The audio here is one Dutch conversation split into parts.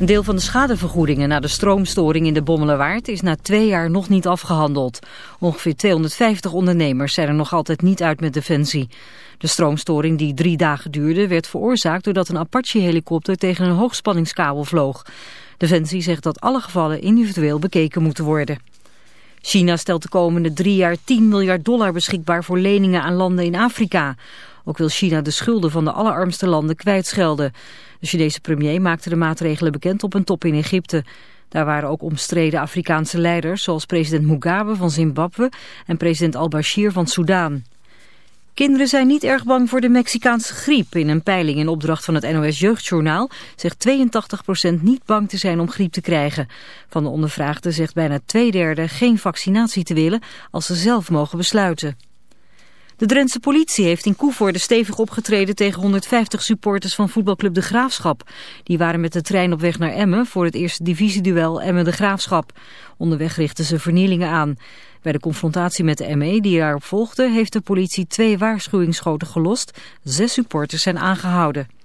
Een deel van de schadevergoedingen na de stroomstoring in de Bommelerwaard is na twee jaar nog niet afgehandeld. Ongeveer 250 ondernemers zijn er nog altijd niet uit met defensie. De stroomstoring die drie dagen duurde werd veroorzaakt doordat een Apache-helikopter tegen een hoogspanningskabel vloog. Defensie zegt dat alle gevallen individueel bekeken moeten worden. China stelt de komende drie jaar 10 miljard dollar beschikbaar voor leningen aan landen in Afrika. Ook wil China de schulden van de allerarmste landen kwijtschelden. De Chinese premier maakte de maatregelen bekend op een top in Egypte. Daar waren ook omstreden Afrikaanse leiders zoals president Mugabe van Zimbabwe en president al-Bashir van Soudaan. Kinderen zijn niet erg bang voor de Mexicaanse griep. In een peiling in opdracht van het NOS Jeugdjournaal zegt 82% niet bang te zijn om griep te krijgen. Van de ondervraagden zegt bijna twee derde geen vaccinatie te willen als ze zelf mogen besluiten. De Drentse politie heeft in Koevoorde stevig opgetreden tegen 150 supporters van voetbalclub De Graafschap. Die waren met de trein op weg naar Emmen voor het eerste divisieduel Emmen-De Graafschap. Onderweg richtten ze vernielingen aan. Bij de confrontatie met de ME die daarop volgde heeft de politie twee waarschuwingsschoten gelost. Zes supporters zijn aangehouden.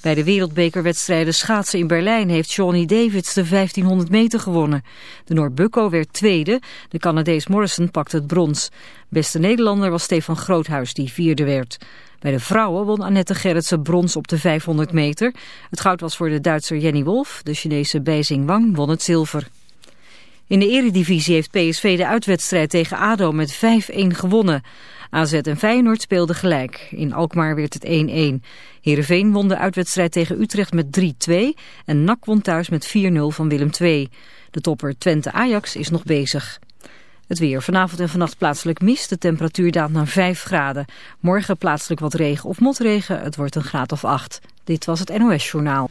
Bij de wereldbekerwedstrijden schaatsen in Berlijn heeft Johnny Davids de 1500 meter gewonnen. De Noord-Bucco werd tweede, de Canadees Morrison pakte het brons. Beste Nederlander was Stefan Groothuis die vierde werd. Bij de vrouwen won Annette Gerritsen brons op de 500 meter. Het goud was voor de Duitser Jenny Wolf, de Chinese Beijing Wang won het zilver. In de eredivisie heeft PSV de uitwedstrijd tegen ADO met 5-1 gewonnen. AZ en Feyenoord speelden gelijk. In Alkmaar werd het 1-1. Heerenveen won de uitwedstrijd tegen Utrecht met 3-2 en NAC won thuis met 4-0 van Willem II. De topper Twente-Ajax is nog bezig. Het weer. Vanavond en vannacht plaatselijk mist. De temperatuur daalt naar 5 graden. Morgen plaatselijk wat regen of motregen. Het wordt een graad of 8. Dit was het NOS Journaal.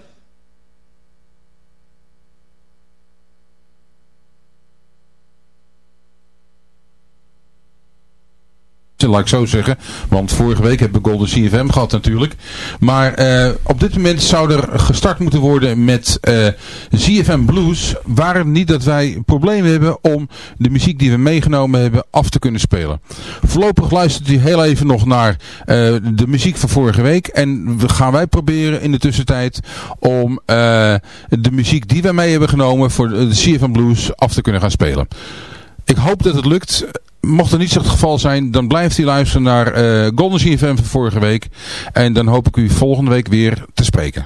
Laat ik zo zeggen. Want vorige week hebben we Golden CFM gehad natuurlijk. Maar uh, op dit moment zou er gestart moeten worden met uh, CFM Blues. Waar het niet dat wij problemen hebben om de muziek die we meegenomen hebben af te kunnen spelen. Voorlopig luistert u heel even nog naar uh, de muziek van vorige week. En we gaan wij proberen in de tussentijd om de muziek die wij mee hebben genomen voor de CFM Blues af te kunnen gaan spelen. Ik hoop dat het lukt. Mocht er niet zo het geval zijn, dan blijft u luisteren naar uh, Golden CFM van vorige week. En dan hoop ik u volgende week weer te spreken.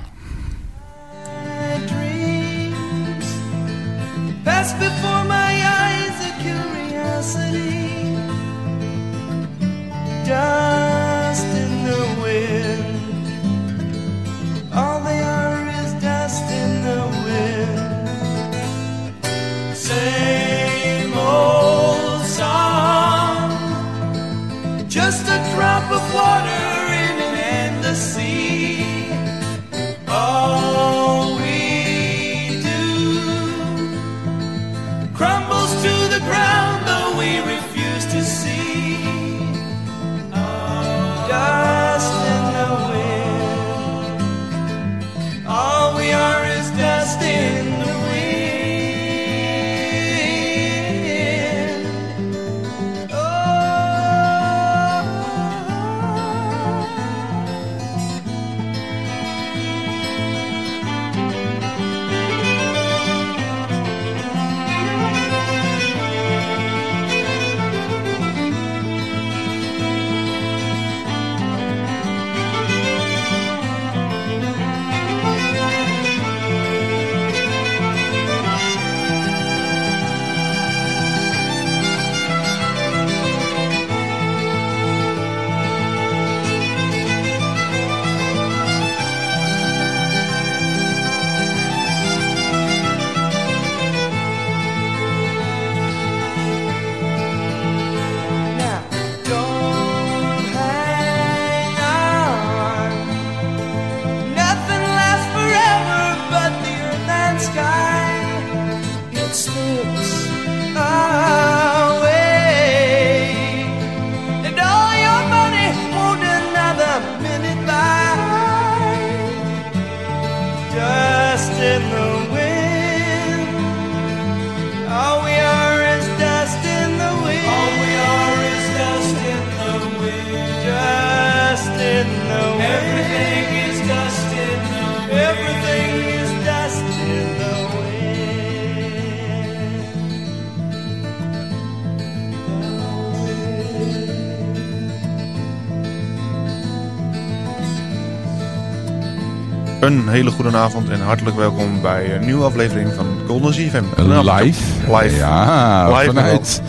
Een hele goede avond en hartelijk welkom bij een nieuwe aflevering van Golden ZFM. Live. Live. Ja, Live vanuit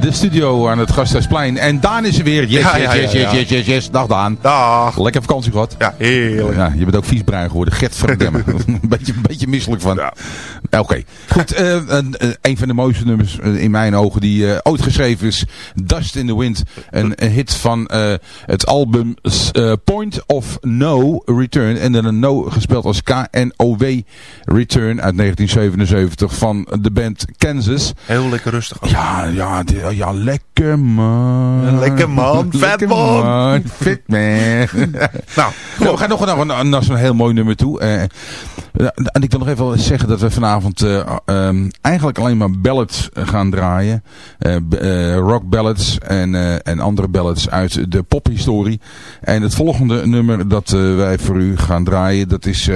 de studio aan het Gasthuisplein. En Daan is er weer. Yes, Ja, yes, yes, yes, yes, yes, yes. Dag Daan. Dag. Lekker vakantie gehad. Ja, heerlijk. Ja, je bent ook viesbruin geworden. Gert verdemmen. een, beetje, een beetje misselijk van. Ja. Oké. Goed, eh, een, eh, een van de mooiste nummers eh, in mijn ogen die eh, ooit geschreven is. Dust in the Wind. Een, een hit van het album Point of No Return. En dan een no gespeeld als K-N-O-W Return uit 1977 van de band Kansas. Heel lekker rustig. Ja, ja, ja lekker man. Lekker man, vet man. Fit man. Nou, we gaan nog naar, naar, zo'n heel mooi nummer toe. Eh, en ik wil nog even zeggen dat we vanavond eh, ehm, eigenlijk alleen maar ballads gaan draaien. Eh, rock ballads en, en andere ballads uit de pophistorie. En het volgende nummer dat wij voor u gaan draaien, dat is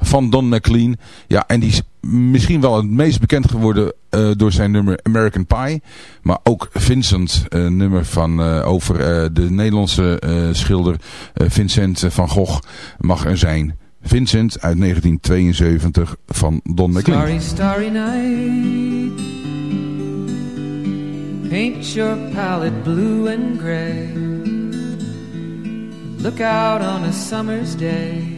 van Don McLean. Ja, en die is misschien wel het meest bekend geworden eh, door zijn nummer American Pie. Maar ook Vincent, een nummer van, eh, over eh, de Nederlandse eh, schilder eh, Vincent van Gogh mag er zijn. Vincent uit 1972 van Don McLean. Starry night. Paint your palette blue and gray. Look out on a summer's day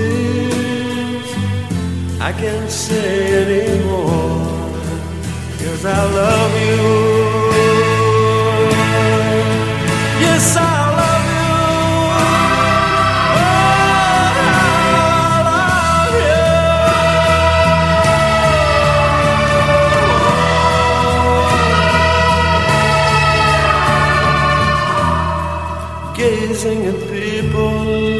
is. I can't say anymore, cause I love you. Yes, I love you. Oh, I love you. Gazing at people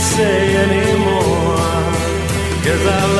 say anymore. Cause I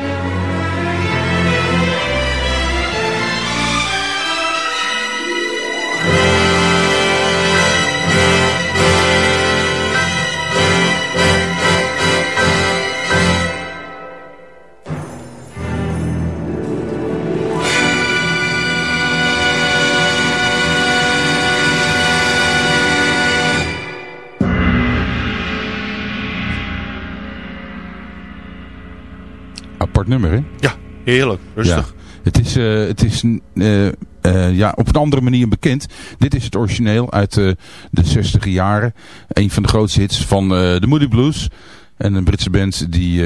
Apart nummer, hè? Ja, heerlijk. Rustig. Ja. Het is, eh, het is eh, eh, ja, op een andere manier bekend. Dit is het origineel uit de 60 jaren. Een van de grootste hits van de Moody Blues. En een Britse band die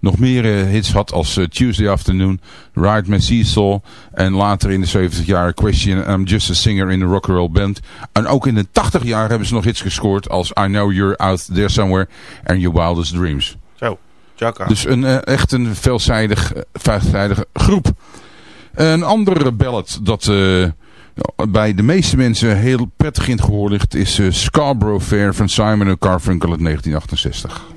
nog meer hits had als Tuesday Afternoon, Ride My Seesaw. En later in de 70 jaren Question, I'm Just a Singer in a Rock and Roll Band. En ook in de 80 jaar hebben ze nog hits gescoord als I Know You're Out There Somewhere en Your Wildest Dreams. Chaka. Dus een, uh, echt een veelzijdig, veelzijdige groep. Een andere ballad dat uh, bij de meeste mensen heel prettig in het gehoor ligt... is uh, Scarborough Fair van Simon Carfunkel uit 1968.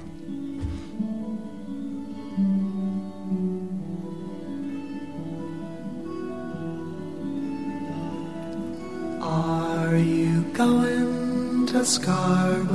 Are you going to Scarborough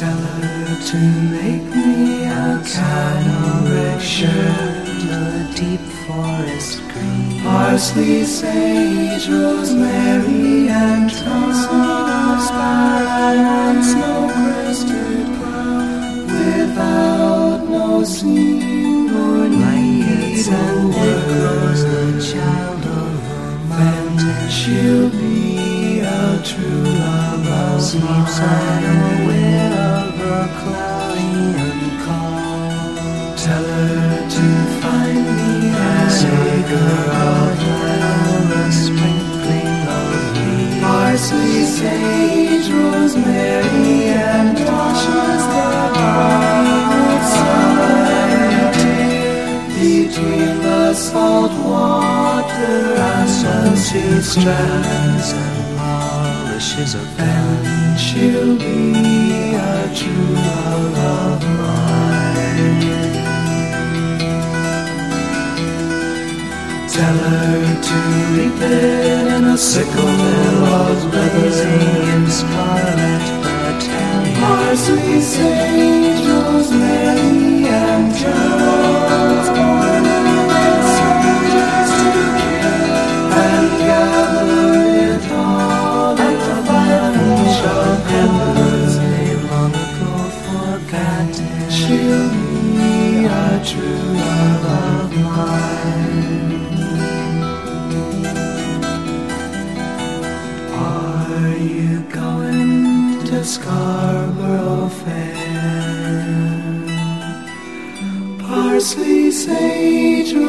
Tell her to make me a canoric shirt, a deep forest green, parsley, sage, rosemary, and thyme, and snow-crested brown, without no seam needs and grows the child of her mind. She'll be a true love of Sleeps unaware of her cloudy and. Tell her to find me a acre of land, a sprinkling of leaves, parsley, sage, rosemary, and between the salt water and strands and polishes and she'll be Tell her to reap it in a sickle mill of blazing in scarlet battalion. Parsley, sage, rosemary,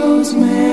knows me.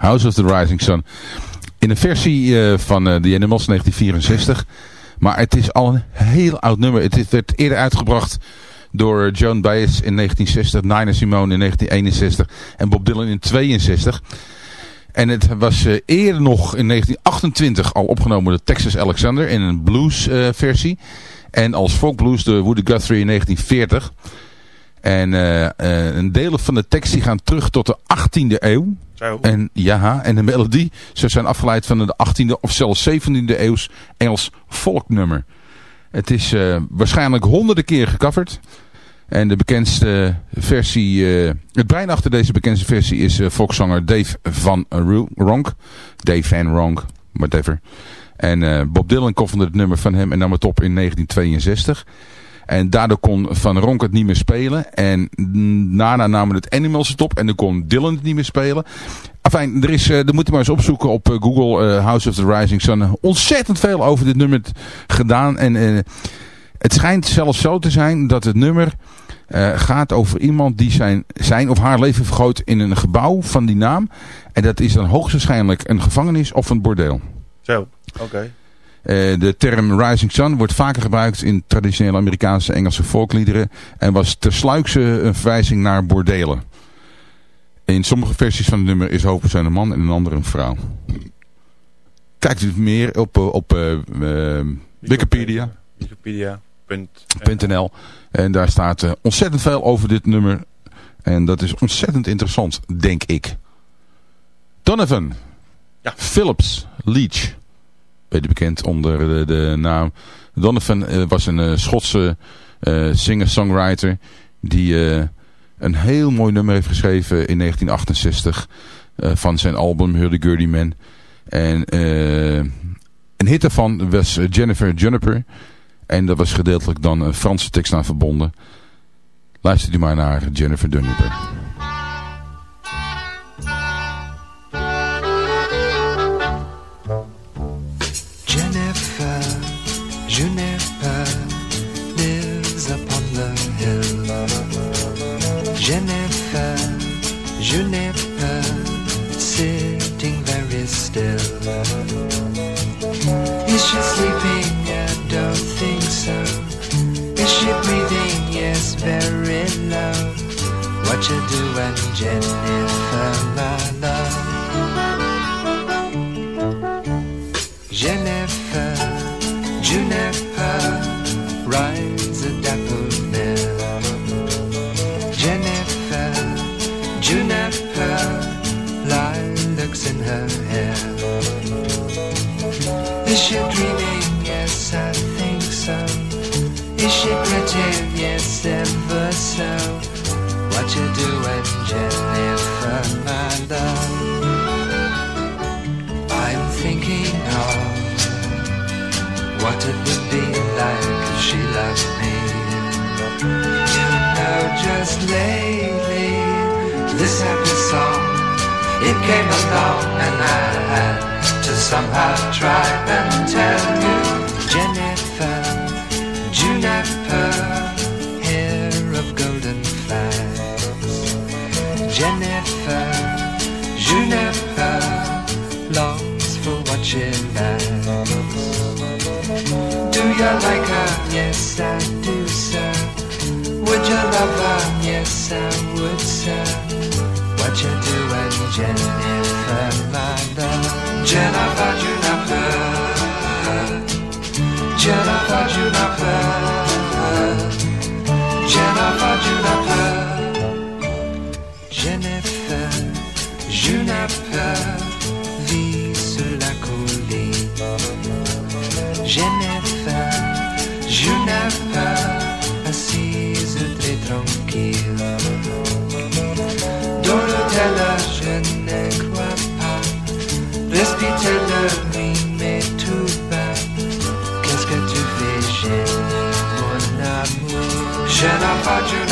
House of the Rising Sun. In een versie eh, van eh, The Animals 1964. Maar het is al een heel oud nummer. Het werd eerder uitgebracht door Joan Baez in 1960, Nina Simone in 1961 en Bob Dylan in 62. En het was uh, eerder nog in 1928 al opgenomen door Texas Alexander in een blues versie. En als folkblues door Woody Guthrie in 1940. En uh, een deel van de tekst die gaan terug tot de 18e eeuw. Zo. En ja, en de melodie ze zijn afgeleid van de 18e of zelfs 17e eeuws Engels volknummer. Het is waarschijnlijk honderden keer gecoverd. En de bekendste versie, uh, het brein achter deze bekendste versie is uh, volkszanger Dave van Ronk. Dave van Ronk, whatever. En uh, Bob Dylan kofferde het nummer van hem en nam het op in 1962. En daardoor kon Van Ronk het niet meer spelen. En daarna namen het Animals het op en dan kon Dylan het niet meer spelen. Enfin, er is, er moet je maar eens opzoeken op Google House of the Rising Sun. Ontzettend veel over dit nummer gedaan. En het schijnt zelfs zo te zijn dat het nummer gaat over iemand die zijn, zijn of haar leven vergroot in een gebouw van die naam. En dat is dan hoogstwaarschijnlijk een gevangenis of een bordeel. Zo, oké. Uh, de term Rising Sun wordt vaker gebruikt in traditionele Amerikaanse Engelse volkliederen. En was tersluikse een verwijzing naar bordelen. In sommige versies van het nummer is hoofdpersoon een man en een andere een vrouw. Kijkt u meer op, op uh, Wikipedia. Wikipedia. .nl. En daar staat ontzettend veel over dit nummer. En dat is ontzettend interessant, denk ik. Donovan. Ja. Phillips Leach. Beter bekend onder de, de naam. Donovan uh, was een uh, Schotse singer-songwriter. Die een heel mooi nummer heeft geschreven in 1968. van zijn album Hurdy-Gurdy Man. En een hit daarvan was Jennifer Juniper. En daar was gedeeltelijk dan een Franse tekst aan verbonden. Luister u maar naar Jennifer Dunneber. Is she dreaming? Yes, I think so. Is she pretty? Yes, ever so. What you doing, Jennifer, my love? I'm thinking of what it would be like if she loved me. You know, just lately, this happy song, it came along and I had to somehow try and tell you Jennifer, Juniper, hair of golden flags Jennifer, Juniper, longs for what she lacks Do you like her? Yes, I do, sir Would you love her? Yes, I would, sir What you doing, Jennifer, my love? Jennifer, I do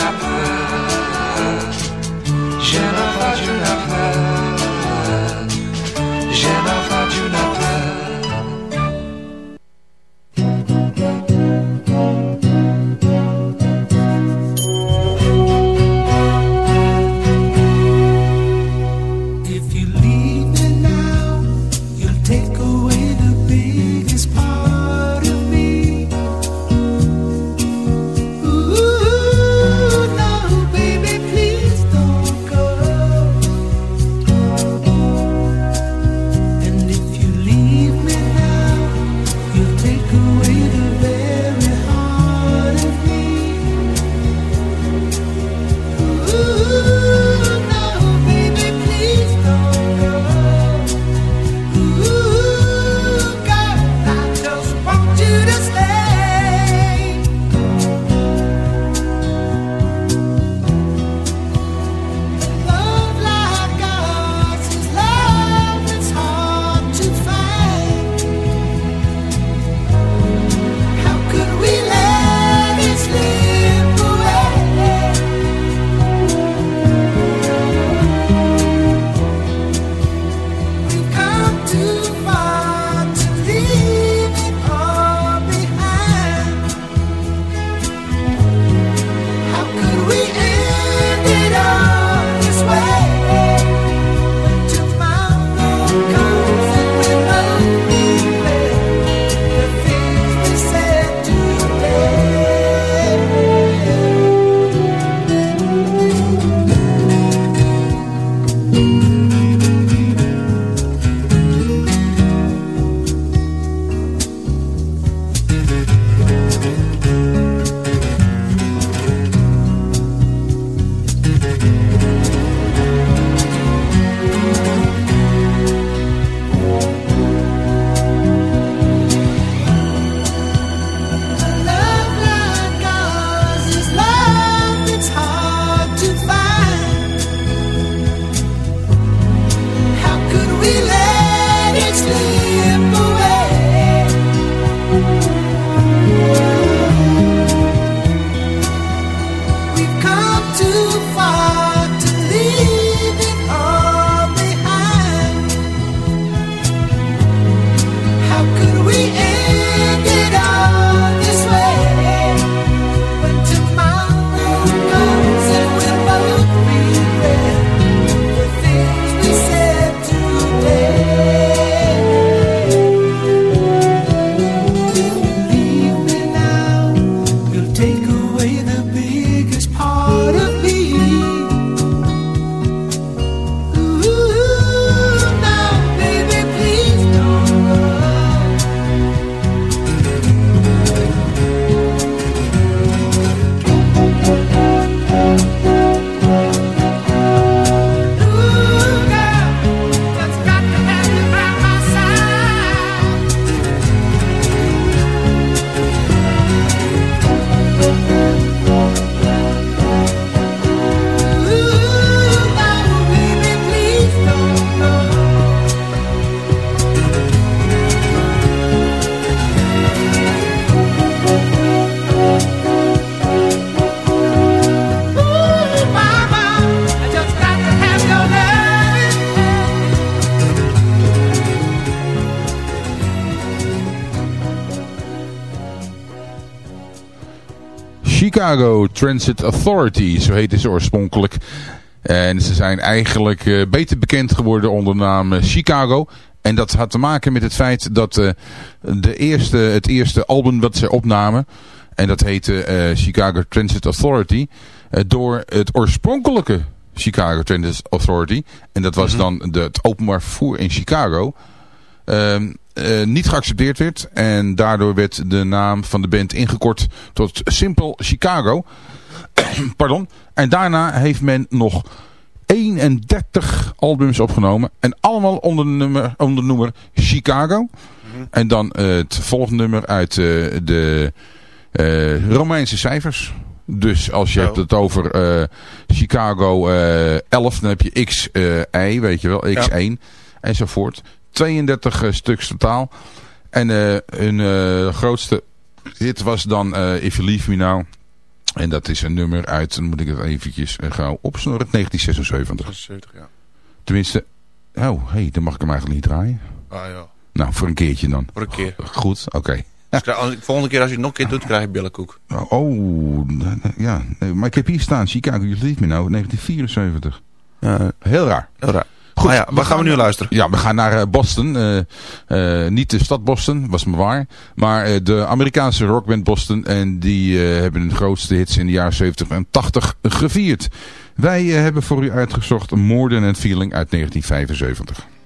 Chicago Transit Authority, zo heette ze oorspronkelijk. En ze zijn eigenlijk eh, beter bekend geworden onder de naam eh, Chicago. En dat had te maken met het feit dat eh, de eerste, het eerste album dat ze opnamen... en dat heette Chicago Transit Authority... door het oorspronkelijke Chicago Transit Authority... en dat was dan de, het openbaar vervoer in Chicago... ehm, eh, niet geaccepteerd werd. En daardoor werd de naam van de band ingekort tot simpel Chicago. Pardon. En daarna heeft men nog 31 albums opgenomen. En allemaal onder de nummer, onder de noemer Chicago. En dan eh, het volgende nummer uit eh, de Romeinse cijfers. Dus als je Zo. hebt het over Chicago eh 11, dan heb je XI, weet je wel, X1 enzovoort. 32 eh, stuks totaal. En eh, hun eh, grootste hit was dan eh, If You Leave Me Now. En dat is een nummer uit, dan moet ik het eventjes gauw opsnorren, 1976. 70, ja. Tenminste, oh, hey, dan mag ik hem eigenlijk niet draaien. Ah ja, Nou, voor een keertje dan. voor een keer. Goed, oké. Dus als- volgende keer als je het nog een keer doet, krijg je billenkoek. Oh, ja. Nee, maar ik heb hier staan, Chicago, You Leave Me Now, 1974. Ja, Heel raar. heel raar. Goed, Ah ja, waar gaan we nu luisteren? Ja, we gaan naar eh, Boston. Eh, eh, niet de stad Boston, was maar waar. Maar eh, de Amerikaanse rockband Boston. En die eh, hebben hun grootste hits in de jaren 70 en 80 gevierd. Wij hebben voor u uitgezocht More Than a Feeling uit 1975.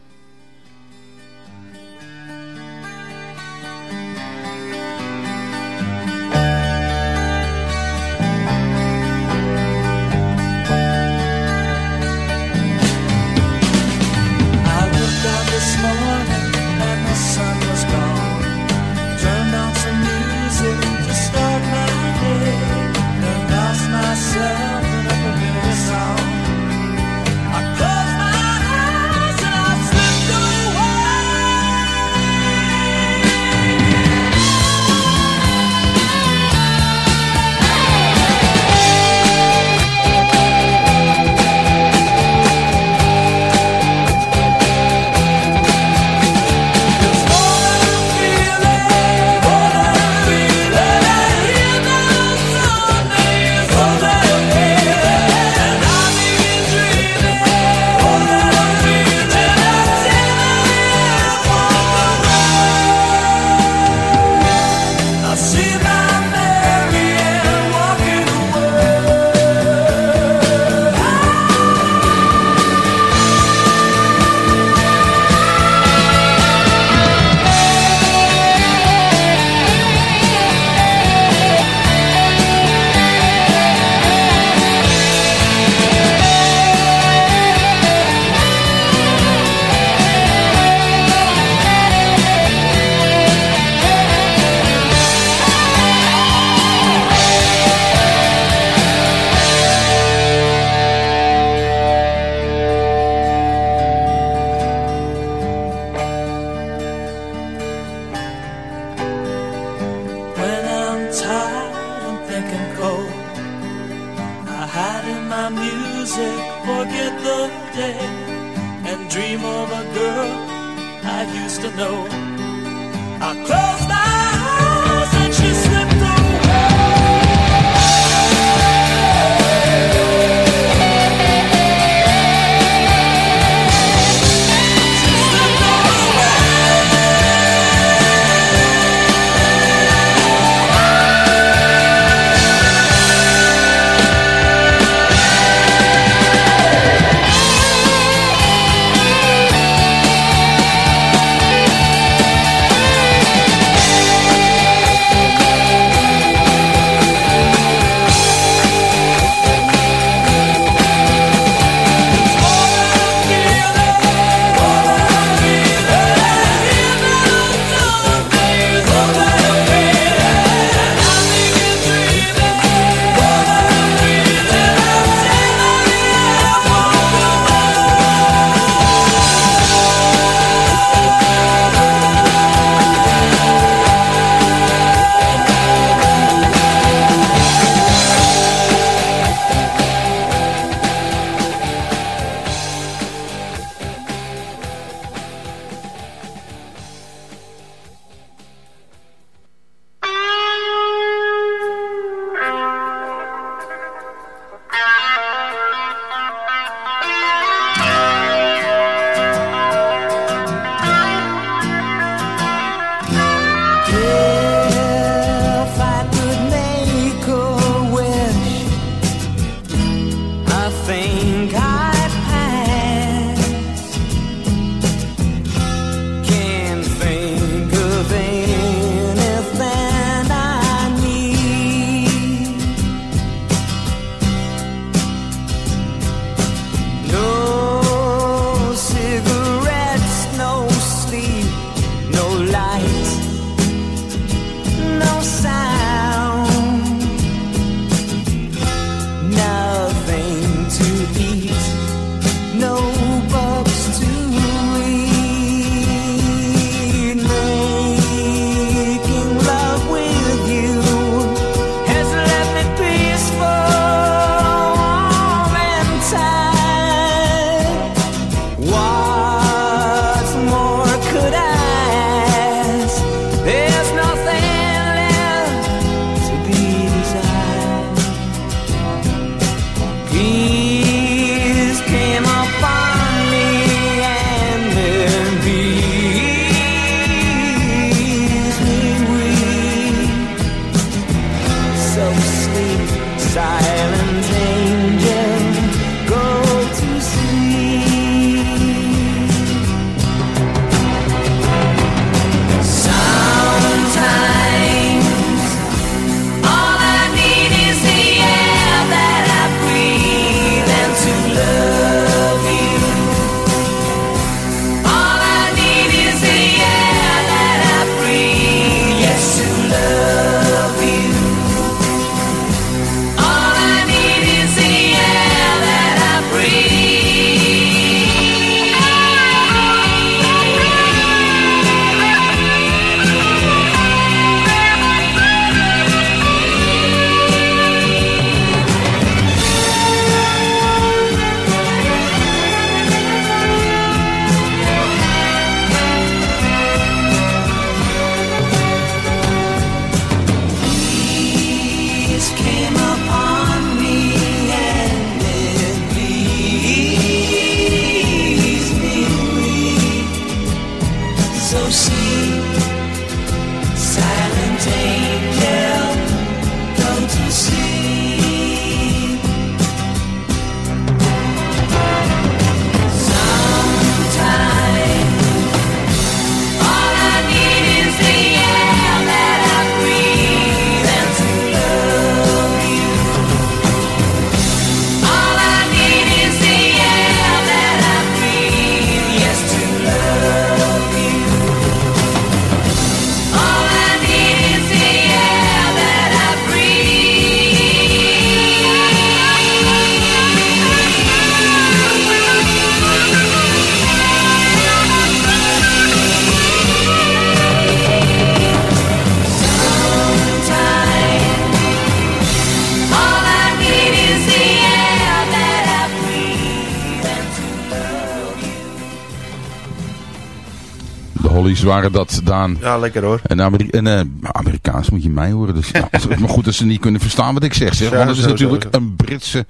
Hollies waren dat, Daan. Ja, lekker hoor. En, Ameri en eh, Amerikaans moet je mij horen. Dus, nou, maar goed dat ze niet kunnen verstaan wat ik zeg. zeg. Want het is natuurlijk een Britse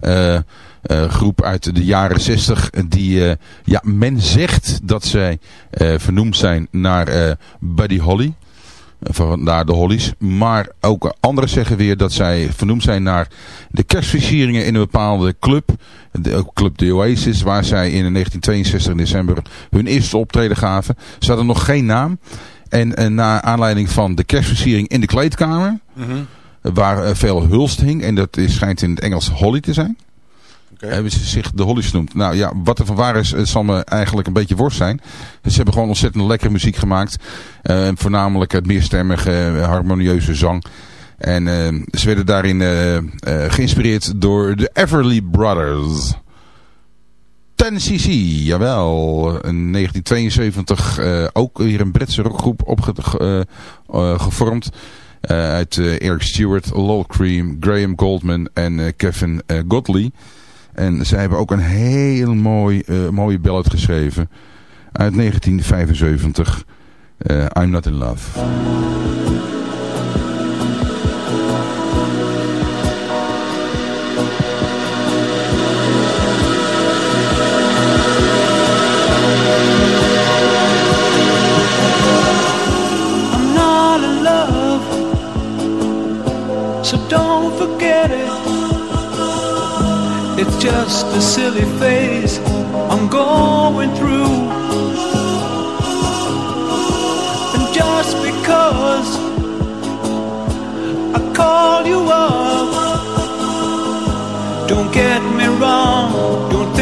eh, eh, groep uit de jaren zestig. Die, ja, men zegt dat zij vernoemd zijn naar Buddy Holly. Vandaar de Hollies. Maar ook anderen zeggen weer dat zij vernoemd zijn naar de kerstversieringen in een bepaalde club. De club The Oasis. Waar zij in 1962 in december hun eerste optreden gaven. Ze hadden nog geen naam. En, eh, naar aanleiding van de kerstversiering in de kleedkamer. Waar eh, veel hulst hing. En dat is, schijnt in het Engels Holly te zijn. Hebben ze zich de Hollies genoemd. Nou ja, wat er van waar is, het zal me eigenlijk een beetje worst zijn. Ze hebben gewoon ontzettend lekkere muziek gemaakt. Eh, voornamelijk het meerstemmige, eh, harmonieuze zang. En eh, ze werden daarin eh, eh, geïnspireerd door de Everly Brothers. 10cc, jawel. In 1972 eh, ook weer een Britse rockgroep opge ge- eh, eh, gevormd. Eh, uit eh, Eric Stewart, Lol Cream, Graham Goldman en eh, Kevin eh, Godley. En zij hebben ook een heel mooi, eh, mooie ballad geschreven. Uit 1975. eh, I'm Not In Love. Just a silly phase I'm going through. And just because I call you up, don't get me wrong, don't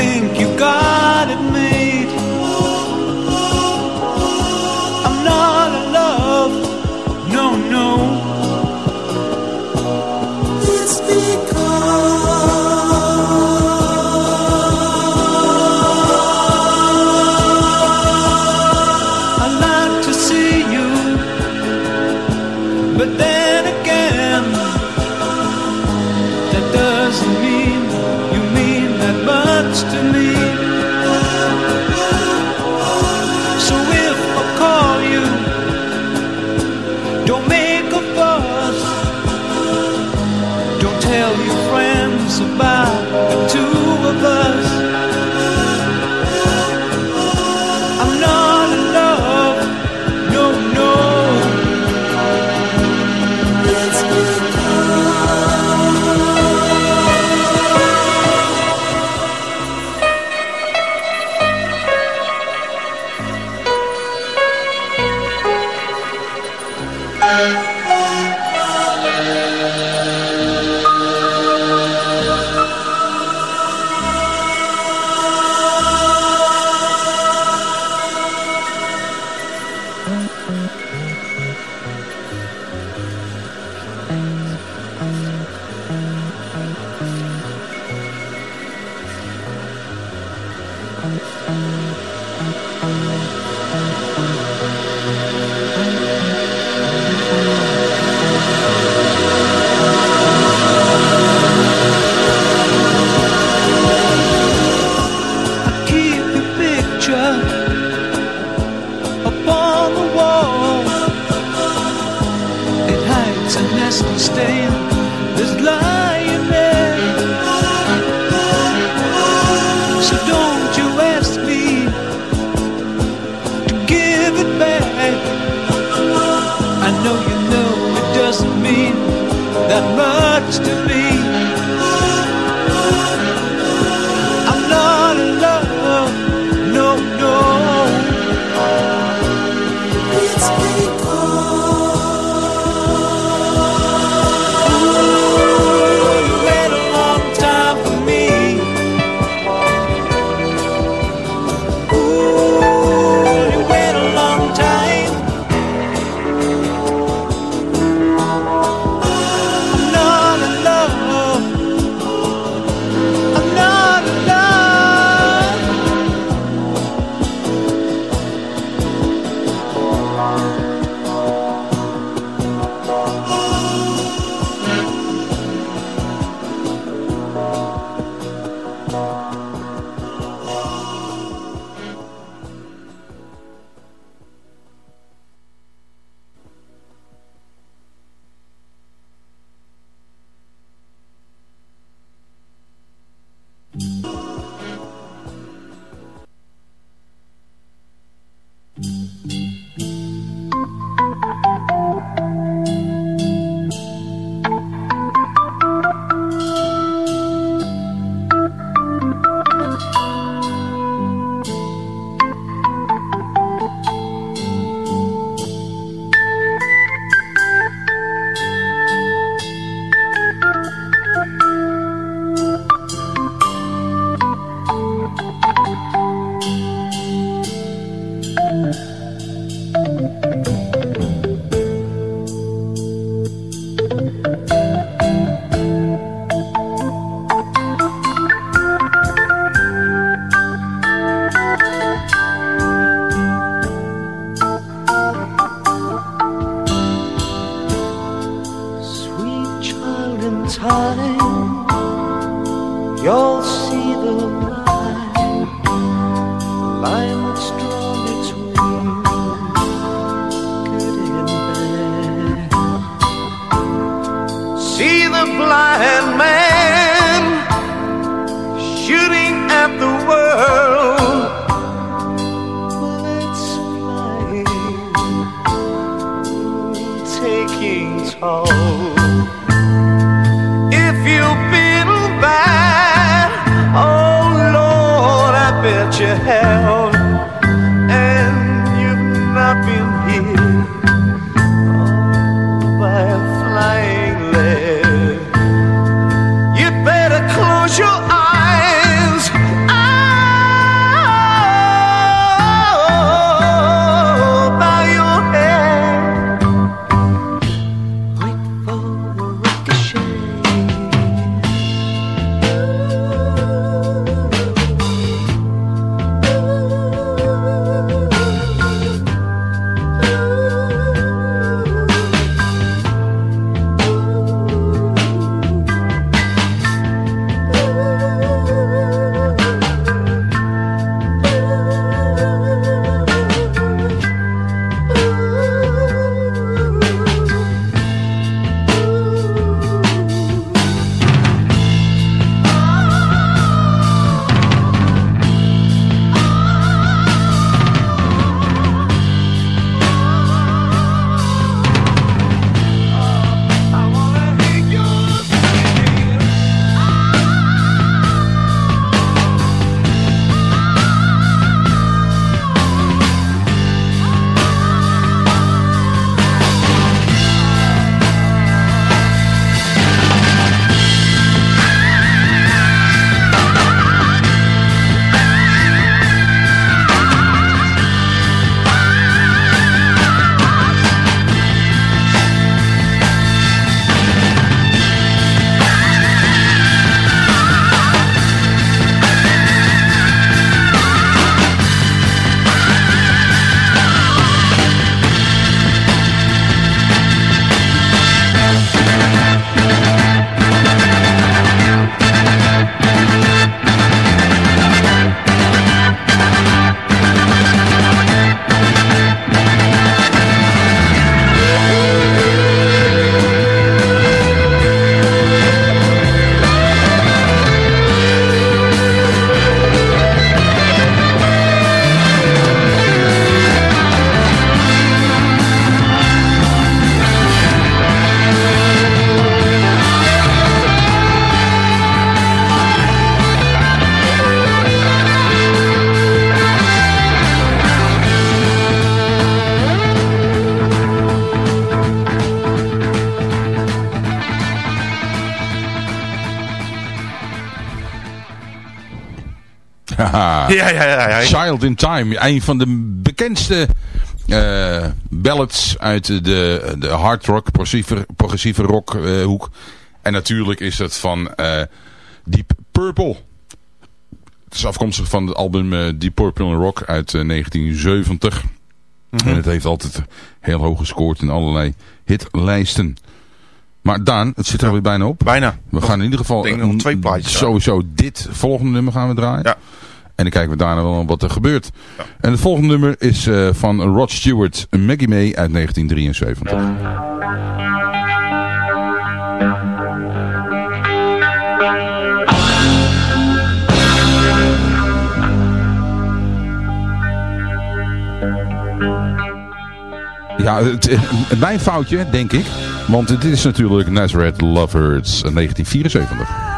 Child in Time. Een van de bekendste eh, ballads uit de, de hard rock, progressieve, progressieve rock eh, hoek. En natuurlijk is het van eh, Deep Purple. Het is afkomstig van het album Deep Purple Rock uit eh, 1970. En het heeft altijd heel hoog gescoord in allerlei hitlijsten. Maar Daan, het zit er alweer bijna op. Bijna. We gaan in ieder geval denk nog twee plaatjes, sowieso dit volgende nummer gaan we draaien. Ja. En dan kijken we daarna wel wat er gebeurt. En het volgende nummer is eh, van Rod Stewart, Maggie May uit 1973. Ja, het, het- mijn foutje, denk ik. Want het is natuurlijk Nazareth Love Hurts 1974.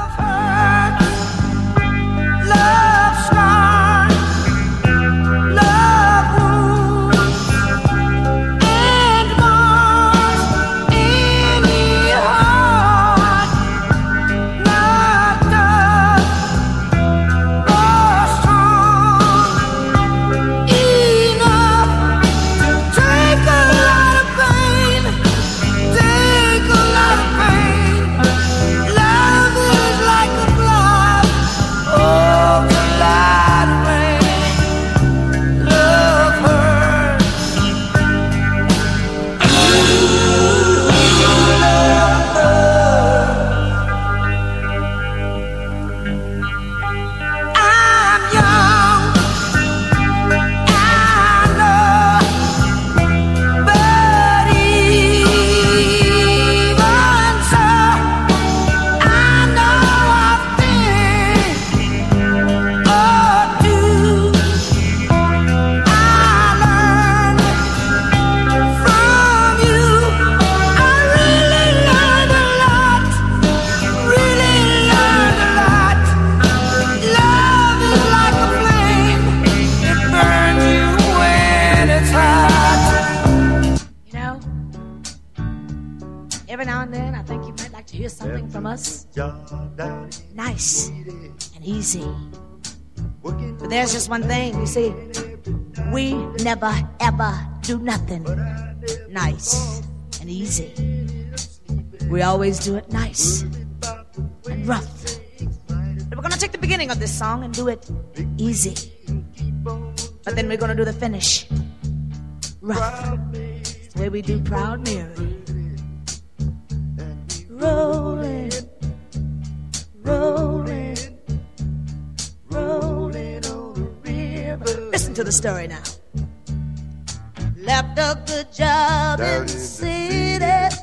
Do nothing nice and easy. We always do it nice and rough. But we're gonna take the beginning of this song and do it easy. But then we're gonna do the finish rough. The way we do Proud Mary. Rolling, rolling, rolling on the river. Listen to the story now. Left a good job in the city, working